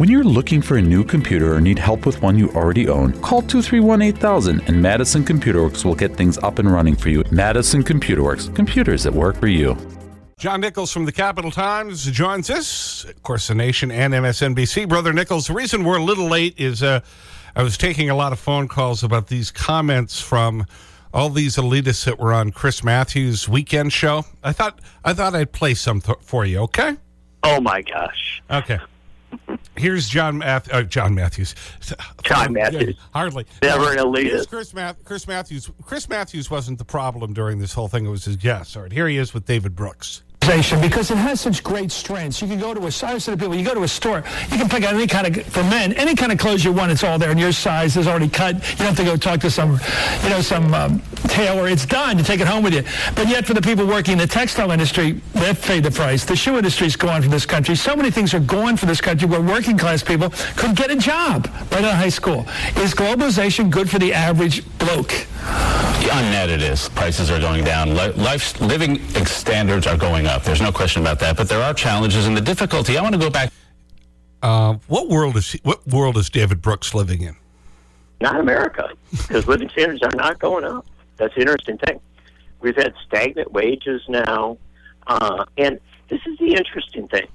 When you're looking for a new computer or need help with one you already own, call 231 8000 and Madison Computer Works will get things up and running for you. Madison Computer Works, computers that work for you. John Nichols from the Capital Times joins us. Of course, The Nation and MSNBC. Brother Nichols, the reason we're a little late is uh, I was taking a lot of phone calls about these comments from all these elitists that were on Chris Matthews' weekend show. I thought, I thought I'd play some for you, okay? Oh, my gosh. Okay. Here's John, Math uh, John Matthews. John Matthews. Hardly. Never an elitist. Chris, Math Chris Matthews. Chris Matthews wasn't the problem during this whole thing. It was his guest. All right, here he is with David Brooks because it has such great strengths. You can go to a, I to people, you go to a store, you can pick out any kind of, for men, any kind of clothes you want, it's all there in your size, is already cut. You don't have to go talk to some, you know, some um, tailor. It's done. You take it home with you. But yet for the people working in the textile industry, they've paid the price. The shoe industry's gone from this country. So many things are gone from this country where working class people could get a job right out of high school. Is globalization good for the average bloke? On net, it is. Prices are going down. Life, living standards are going up. There's no question about that. But there are challenges and the difficulty. I want to go back. Uh, what world is he, what world is David Brooks living in? Not America, because living standards are not going up. That's the interesting thing. We've had stagnant wages now, uh, and this is the interesting thing.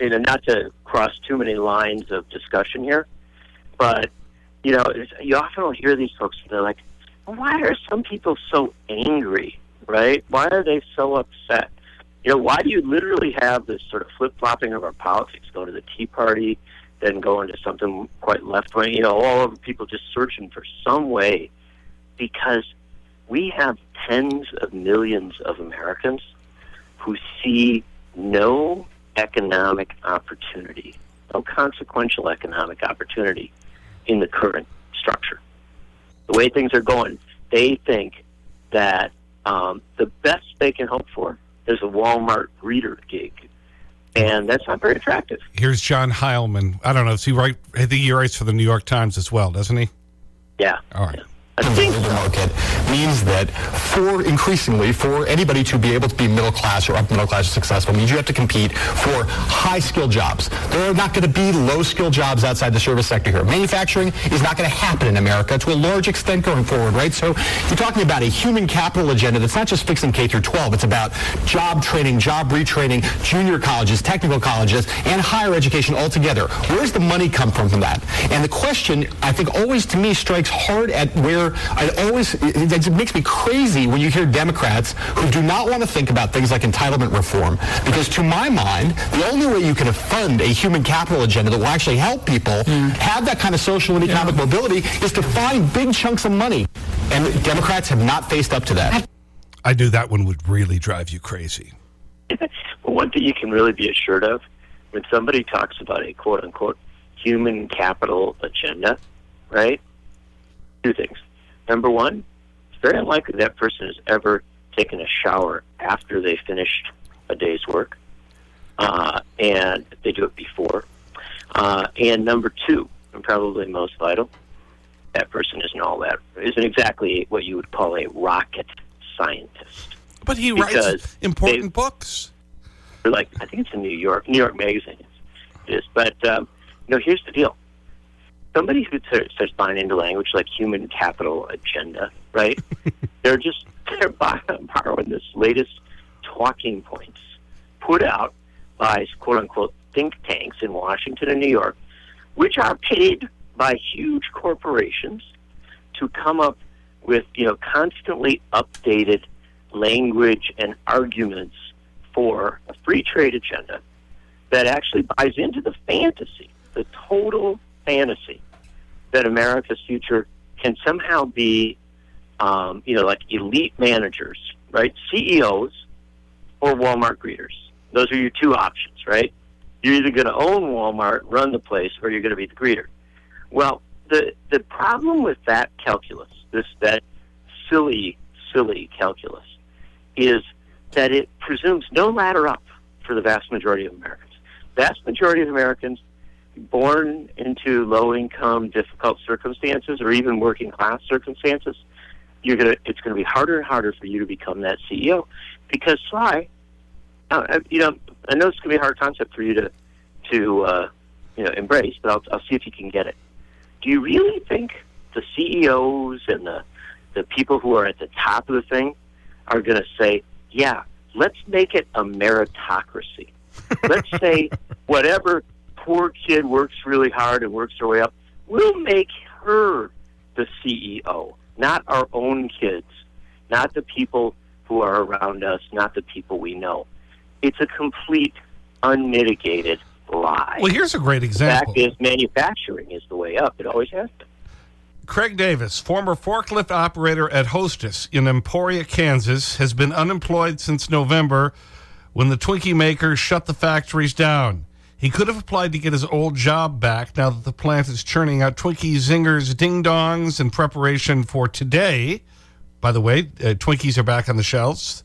You know, not to cross too many lines of discussion here, but you know, you often will hear these folks. They're like, why are some people so angry, right? Why are they so upset? You know, why do you literally have this sort of flip flopping of our politics? Go to the Tea Party, then go into something quite left wing. You know, all of people just searching for some way because we have tens of millions of Americans who see no economic opportunity, no consequential economic opportunity in the current structure the way things are going, they think that um, the best they can hope for is a Walmart greeter gig. And that's not very attractive. Here's John Heilemann. I don't know. Is he right? I think he writes for the New York Times as well, doesn't he? Yeah. All right. Yeah the labor market means that for increasingly for anybody to be able to be middle class or up middle class successful means you have to compete for high skilled jobs. There are not going to be low skilled jobs outside the service sector here. Manufacturing is not going to happen in America to a large extent going forward, right? So you're talking about a human capital agenda that's not just fixing K through 12. It's about job training, job retraining, junior colleges, technical colleges, and higher education altogether. Where's the money come from from that? And the question, I think, always to me strikes hard at where I always, it, it makes me crazy when you hear Democrats who do not want to think about things like entitlement reform. Because to my mind, the only way you can fund a human capital agenda that will actually help people mm. have that kind of social and economic yeah. mobility is to find big chunks of money. And Democrats have not faced up to that. I knew that one would really drive you crazy. well, one thing you can really be assured of when somebody talks about a quote unquote human capital agenda, right? Two things. Number one, it's very unlikely that person has ever taken a shower after they finished a day's work, uh, and they do it before. Uh, and number two, and probably most vital, that person isn't all that isn't exactly what you would call a rocket scientist. But he writes important they, books. Like I think it's in New York, New York Magazine. It is, but um, you know, here's the deal: somebody who starts buying into language like human capital agenda, right? they're just they're borrowing this latest talking points put out by quote unquote think tanks in Washington and New York, which are paid by huge corporations to come up with you know constantly updated language and arguments for a free trade agenda that actually buys into the fantasy, the total fantasy that America's future can somehow be, um, you know, like elite managers, right? CEOs or Walmart greeters. Those are your two options, right? You're either going to own Walmart, run the place, or you're going to be the greeter. Well, the the problem with that calculus, this that silly, silly calculus, is that it presumes no ladder up for the vast majority of Americans. Vast majority of Americans born into low income, difficult circumstances, or even working class circumstances, you're gonna it's gonna be harder and harder for you to become that CEO because Sly, uh, you know, I know it's gonna be a hard concept for you to to uh, you know, embrace, but I'll, I'll see if you can get it. Do you really think the CEOs and the, the people who are at the top of the thing are going to say, yeah, let's make it a meritocracy? let's say whatever poor kid works really hard and works her way up, we'll make her the CEO, not our own kids, not the people who are around us, not the people we know. It's a complete, unmitigated lie. Well, here's a great example. The fact is, manufacturing is the way up. It always has been. Craig Davis, former forklift operator at Hostess in Emporia, Kansas, has been unemployed since November when the Twinkie makers shut the factories down. He could have applied to get his old job back now that the plant is churning out Twinkie Zingers Ding Dongs in preparation for today. By the way, uh, Twinkies are back on the shelves.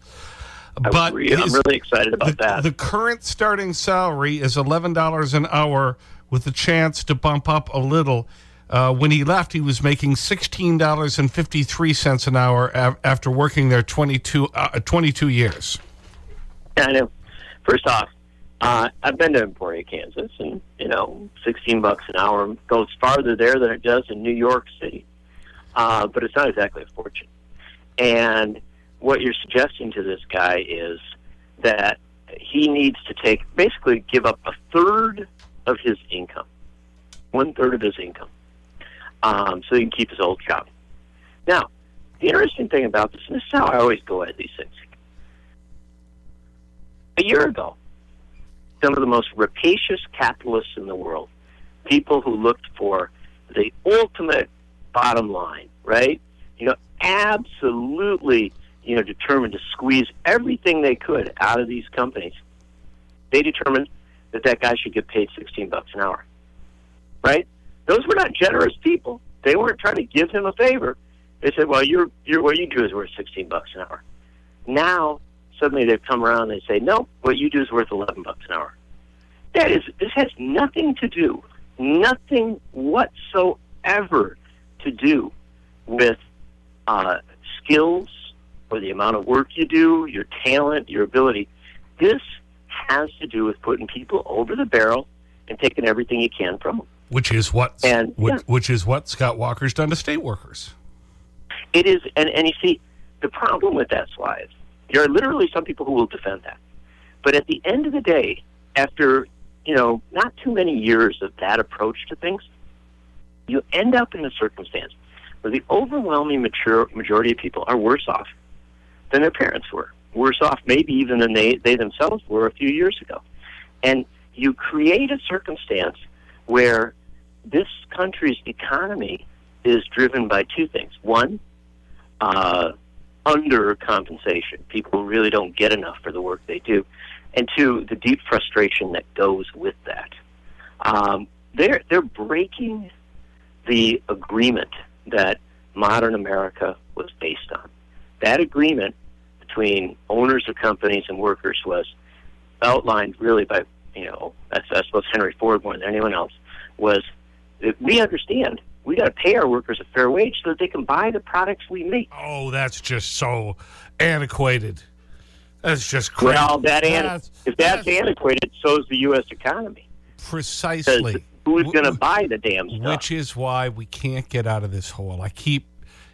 But I'm really excited about the, that. The current starting salary is $11 an hour with a chance to bump up a little. Uh, when he left, he was making $16.53 an hour after working there 22, uh, 22 years. I know. First off, uh, I've been to Emporia, Kansas, and, you know, 16 bucks an hour goes farther there than it does in New York City. Uh, but it's not exactly a fortune. And what you're suggesting to this guy is that he needs to take basically give up a third of his income, one third of his income, um, so he can keep his old job. Now, the interesting thing about this, and this is how I always go at these things. A year ago, some of the most rapacious capitalists in the world, people who looked for the ultimate bottom line, right? You know, absolutely you know, determined to squeeze everything they could out of these companies, they determined that that guy should get paid 16 bucks an hour. Right? Those were not generous people. They weren't trying to give him a favor. They said, "Well, you're, you're what you do is worth 16 bucks an hour." Now, suddenly they've come around and they say, "No, what you do is worth 11 bucks an hour." That is, this has nothing to do, nothing whatsoever to do with uh, skills or the amount of work you do, your talent, your ability. This has to do with putting people over the barrel and taking everything you can from them. Which is what, and, which, yeah. which is what Scott Walker's done to state workers. It is, and, and you see, the problem with that slide, there are literally some people who will defend that. But at the end of the day, after, you know, not too many years of that approach to things, you end up in a circumstance where the overwhelming mature, majority of people are worse off than their parents were, worse off maybe even than they, they themselves were a few years ago. And you create a circumstance where this country's economy is driven by two things. One, uh, under compensation. People really don't get enough for the work they do. And two, the deep frustration that goes with that. Um, they're, they're breaking the agreement that modern America was based on. That agreement between owners of companies and workers was outlined really by, you know, I, suppose Henry Ford more than anyone else, was that we understand we got to pay our workers a fair wage so that they can buy the products we make. Oh, that's just so antiquated. That's just crazy. Well, that that's, if that's, that's, antiquated, so is the U.S. economy. Precisely. Who's going to buy the damn stuff? Which is why we can't get out of this hole. I keep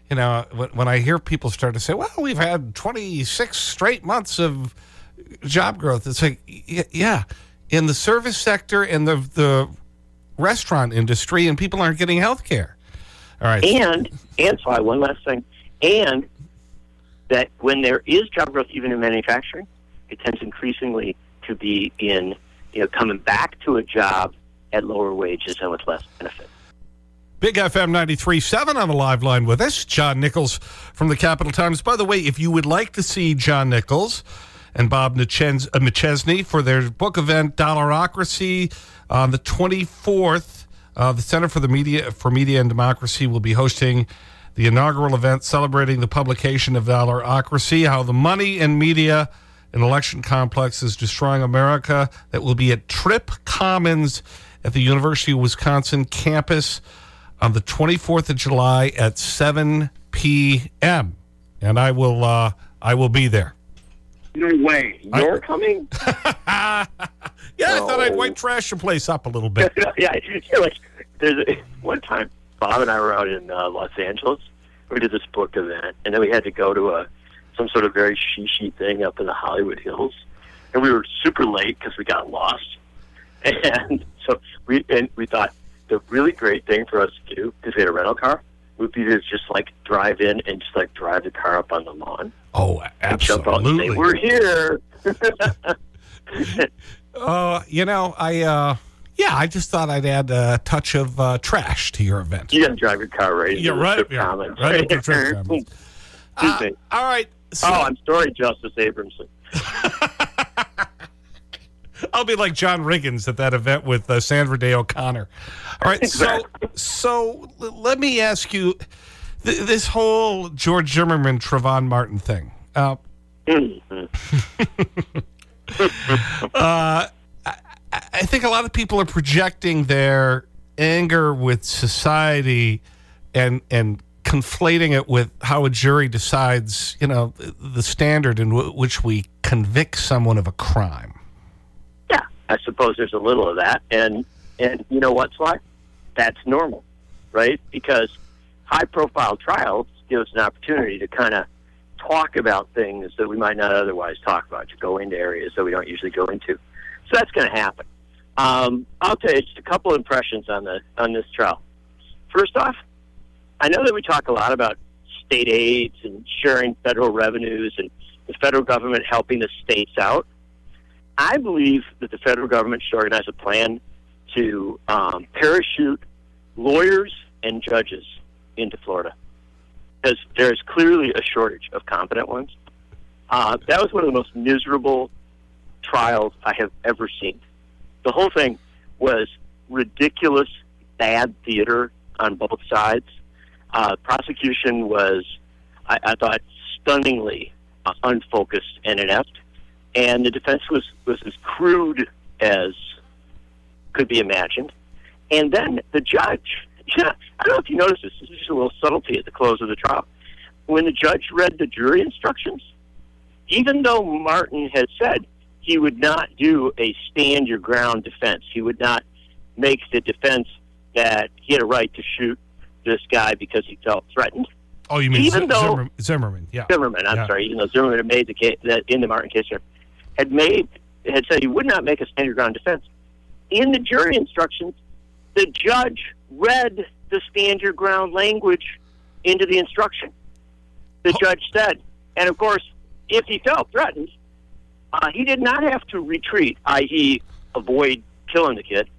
you know, when I hear people start to say, well, we've had 26 straight months of job growth, it's like, yeah, in the service sector and the, the restaurant industry, and people aren't getting health care. All right. And, and so I one last thing, and that when there is job growth, even in manufacturing, it tends increasingly to be in, you know, coming back to a job at lower wages and with less benefit. Big FM 93.7 on the live line with us, John Nichols from the Capital Times. By the way, if you would like to see John Nichols and Bob uh, McChesney for their book event, Dollarocracy, on the 24th, uh, the Center for, the Media, for Media and Democracy will be hosting the inaugural event celebrating the publication of Dollarocracy, how the money and media and election complex is destroying America. That will be at Tripp Commons at the University of Wisconsin campus on the 24th of July at 7 p.m. And I will, uh, I will be there. No way. You're I, coming? Yeah, I thought I'd white trash the place up a little bit. yeah, you're like there's a, one time Bob and I were out in uh, Los Angeles. We did this book event, and then we had to go to a some sort of very shishy thing up in the Hollywood Hills, and we were super late because we got lost. And so we and we thought the really great thing for us to do because we had a rental car would be to just like drive in and just like drive the car up on the lawn, Oh, and jump out and say, absolutely. "We're here." Uh, you know, I, uh, yeah, I just thought I'd add a touch of uh, trash to your event. You got to drive your car right. You're right, yeah, right into the Tripp Commons. Excuse Uh, me. all right. So Oh, I'm sorry, Justice Abrahamson. I'll be like John Riggins at that event with uh, Sandra Day O'Connor. All right. So, so let me ask you th this whole George Zimmerman, Trayvon Martin thing. Uh, uh, I, I think a lot of people are projecting their anger with society and, and conflating it with how a jury decides, you know, the standard in which we convict someone of a crime. I suppose there's a little of that, and and you know what, Sly? That's normal, right? Because high-profile trials give us an opportunity to kind of talk about things that we might not otherwise talk about, to go into areas that we don't usually go into. So that's going to happen. Um, I'll tell you just a couple impressions on the on this trial. First off, I know that we talk a lot about state aids and sharing federal revenues and the federal government helping the states out. I believe that the federal government should organize a plan to um, parachute lawyers and judges into Florida because there is clearly a shortage of competent ones. Uh, that was one of the most miserable trials I have ever seen. The whole thing was ridiculous, bad theater on both sides. Uh, prosecution was, I, I thought, stunningly uh, unfocused and inept, and the defense was was as crude as could be imagined. And then the judge, yeah, I don't know if you noticed this. This is just a little subtlety at the close of the trial. When the judge read the jury instructions, even though Martin had said he would not do a stand your ground defense, he would not make the defense that he had a right to shoot this guy because he felt threatened. Oh, you mean Even Zim- though- Zimmerman, Zimmerman? Yeah. Zimmerman, I'm Yeah. sorry, even though Zimmerman had made the case that in the Martin case had made had said he would not make a stand your ground defense. In the jury instructions, the judge read the stand your ground language into the instruction. The judge said, and of course, if he felt threatened, uh, he did not have to retreat, i.e., avoid killing the kid.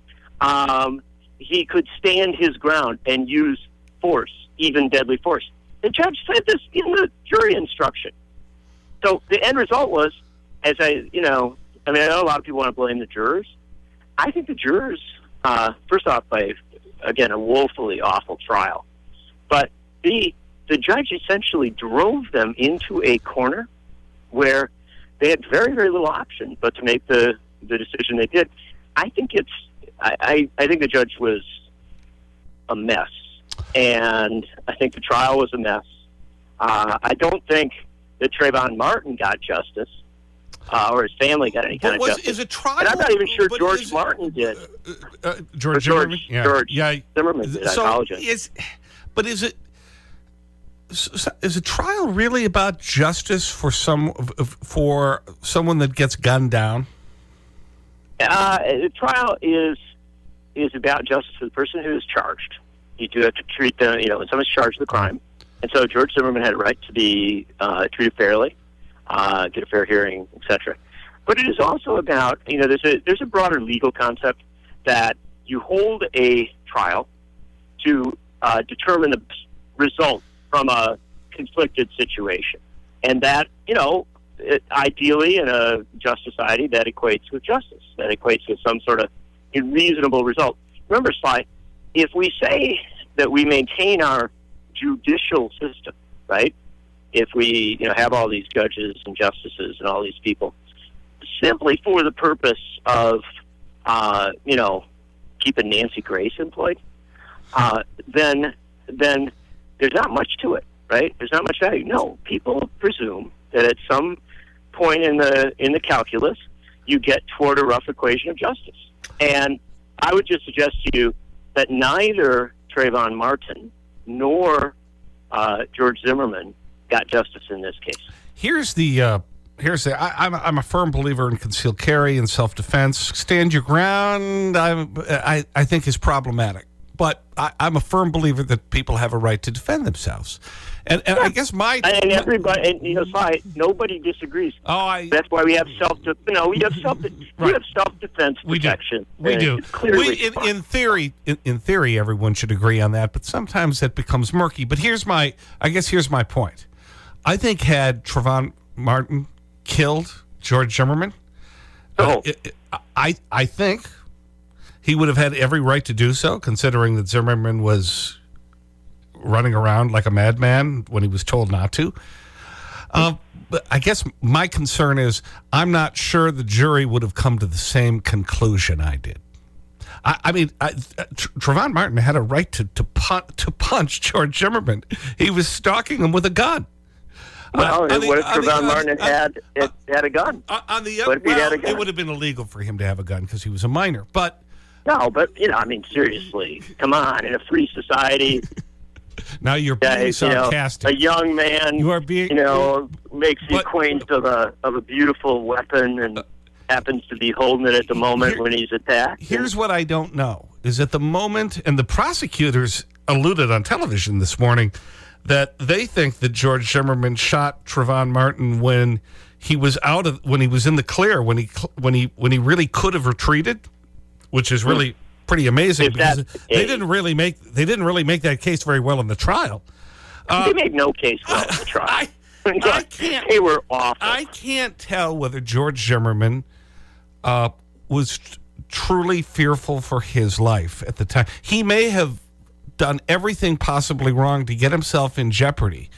Um, he could stand his ground and use force, even deadly force. The judge said this in the jury instruction. So the end result was, as I, you know, I mean, I know a lot of people want to blame the jurors. I think the jurors, uh, first off, by again a woefully awful trial, but B, the judge essentially drove them into a corner where they had very, very little option but to make the the decision they did. I think it's, I, I, I think the judge was a mess, and I think the trial was a mess. Uh, I don't think that Trayvon Martin got justice, uh, or his family got any kind of was, justice. is a trial? and I'm not even sure George is- Martin did. Uh, uh, George, Or George- Yeah. George yeah. Zimmerman did. I So apologize. Is, but is it is a trial really about justice for some for someone that gets gunned down? Uh, the trial is is about justice for the person who is charged. You do have to treat them, you know, when someone's charged with a crime. And so George Zimmerman had a right to be uh, treated fairly, uh, get a fair hearing, etc. But it is also about, you know, there's a there's a broader legal concept that you hold a trial to uh, determine the result from a conflicted situation, and that you know it, ideally in a just society that equates with justice, that equates with some sort of reasonable result. Remember, Sly, if we say that we maintain our judicial system, right? If we you know have all these judges and justices and all these people simply for the purpose of uh, you know keeping Nancy Grace employed, uh, then then there's not much to it, right? There's not much value. No, people presume that at some point in the in the calculus, you get toward a rough equation of justice. And I would just suggest to you that neither Trayvon Martin nor uh, George Zimmerman got justice in this case. Here's the, uh, here's the, I, I'm, I'm a firm believer in concealed carry and self defense. Stand your ground, I'm, I, I think is problematic. But I, I'm a firm believer that people have a right to defend themselves. And, and I guess my. And everybody, and you know, Sly, nobody disagrees. Oh, I. That's why we have self. No, we have self. Right. We have self defense We do. protection. We do. Clearly, We, in, in theory, in, in theory, everyone should agree on that, but sometimes that becomes murky. But here's my, I guess here's my point. I think had Trayvon Martin killed George Zimmerman, Oh. uh, it- it- I, I think he would have had every right to do so, considering that Zimmerman was running around like a madman when he was told not to. Uh, but I guess my concern is I'm not sure the jury would have come to the same conclusion I did. I, I mean, I, uh, Tr Trayvon Martin had a right to, to, pun to punch George Zimmerman. He was stalking him with a gun. Well, Uh, the- what if on the- Trayvon Martin had, had, had, had a gun? Uh, on the What if he had a gun? it would have been illegal for him to have a gun because he was a minor. But No, but you know, I mean, seriously, come on! In a free society, now you're uh, being you know, sarcastic. a young man, You are being- you know, makes the acquaintance of a of a beautiful weapon and happens to be holding it at the moment Here- when he's attacked. Here's what I don't know is at the moment, and the prosecutors alluded on television this morning that they think that George Zimmerman shot Trayvon Martin when he was out of, when he was in the clear, when he, when he, when he really could have retreated, which is really pretty amazing If because the they didn't really make, they didn't really make that case very well in the trial. they made no case well in the trial. I, I can't, they were awful. I can't tell whether George Zimmerman uh, was truly fearful for his life at the time. He may have done everything possibly wrong to get himself in jeopardy.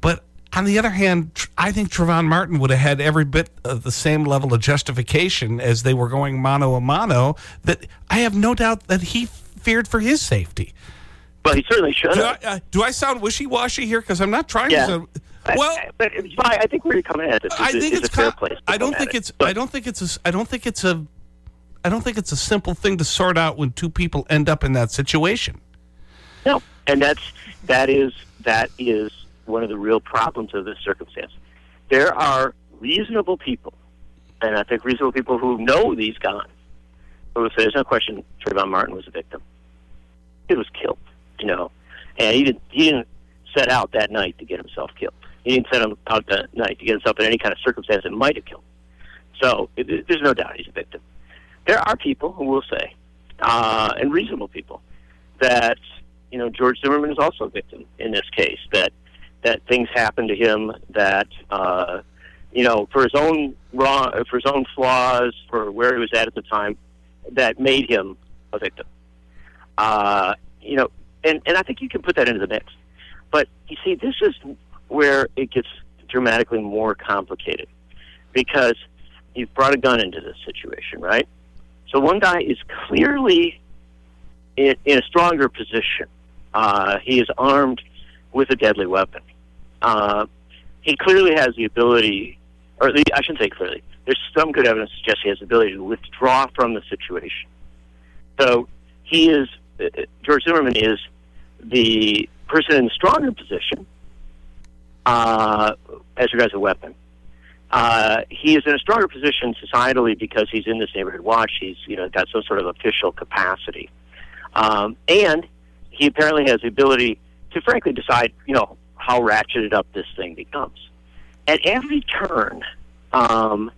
But on the other hand, I think Trayvon Martin would have had every bit of the same level of justification as they were going mano a mano that I have no doubt that he feared for his safety. but he certainly should Do have. I, uh, do I sound wishy-washy here? Because I'm not trying Yeah. to... I- Well... but it's fine. I think where you're coming at this is, I think is it's a fair place. I don't think at it. it's I don't think it's a I don't think it's a I don't think it's a simple thing to sort out when two people end up in that situation. No, and that's that is that is one of the real problems of this circumstance. There are reasonable people, and I think reasonable people who know these guys, who say there's no question Trayvon Martin was a victim. He was killed, you know, and he didn't he didn't set out that night to get himself killed. He didn't set out that night to get himself in any kind of circumstance that might have killed. So it, it- there's no doubt he's a victim. There are people who will say, uh, and reasonable people, that you know George Zimmerman is also a victim in this case. That that things happened to him that uh, you know for his own wrong, for his own flaws, for where he was at at the time, that made him a victim. Uh, you know, and and I think you can put that into the mix. But you see, this is where it gets dramatically more complicated because you've brought a gun into this situation, right? So one guy is clearly in, in a stronger position. Uh, he is armed with a deadly weapon. Uh, he clearly has the ability, or the, I shouldn't say clearly. There's some good evidence to suggest he has the ability to withdraw from the situation. So he is uh, George Zimmerman is the person in the stronger position uh, as regards a weapon. Uh, he is in a stronger position societally because he's in this neighborhood watch. He's you know got some sort of official capacity, um, and he apparently has the ability to frankly decide you know how ratcheted up this thing becomes. At every turn, um,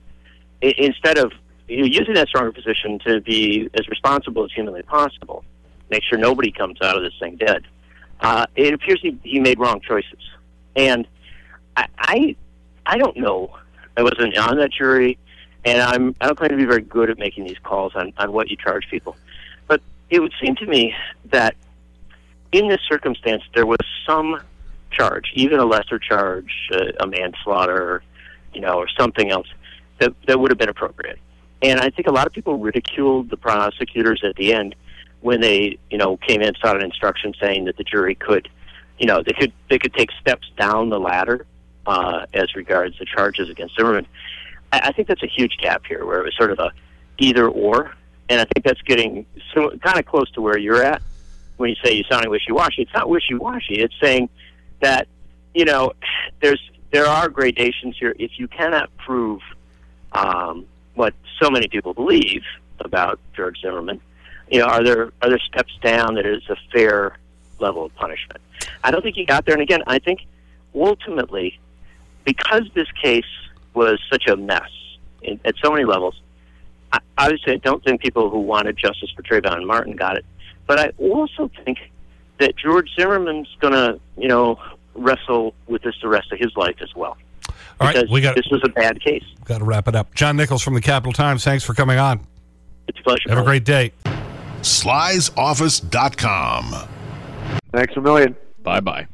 instead of you know, using that stronger position to be as responsible as humanly possible, make sure nobody comes out of this thing dead. Uh, it appears he, he made wrong choices, and I, I I don't know. I wasn't on that jury, and I'm I don't claim to be very good at making these calls on on what you charge people, but it would seem to me that in this circumstance there was some charge, even a lesser charge, uh, a manslaughter, you know, or something else that that would have been appropriate. And I think a lot of people ridiculed the prosecutors at the end when they, you know, came in and sought an instruction saying that the jury could, you know, they could they could take steps down the ladder uh, as regards the charges against Zimmerman. I, I think that's a huge gap here, where it was sort of a either or, and I think that's getting so, kind of close to where you're at when you say you're sounding wishy-washy. It's not wishy-washy. It's saying that you know there's there are gradations here. If you cannot prove um, what so many people believe about George Zimmerman, you know, are there are there steps down that is a fair level of punishment? I don't think he got there. And again, I think ultimately, because this case was such a mess in, at so many levels, I, obviously I don't think people who wanted justice for Trayvon Martin got it. But I also think that George Zimmerman's going to, you know, wrestle with this the rest of his life as well. All right, we got this was a bad case. Got to wrap it up. John Nichols from the Capital Times. Thanks for coming on. It's a pleasure. Have a great day. Sly'sOffice.com. Thanks a million. Bye bye.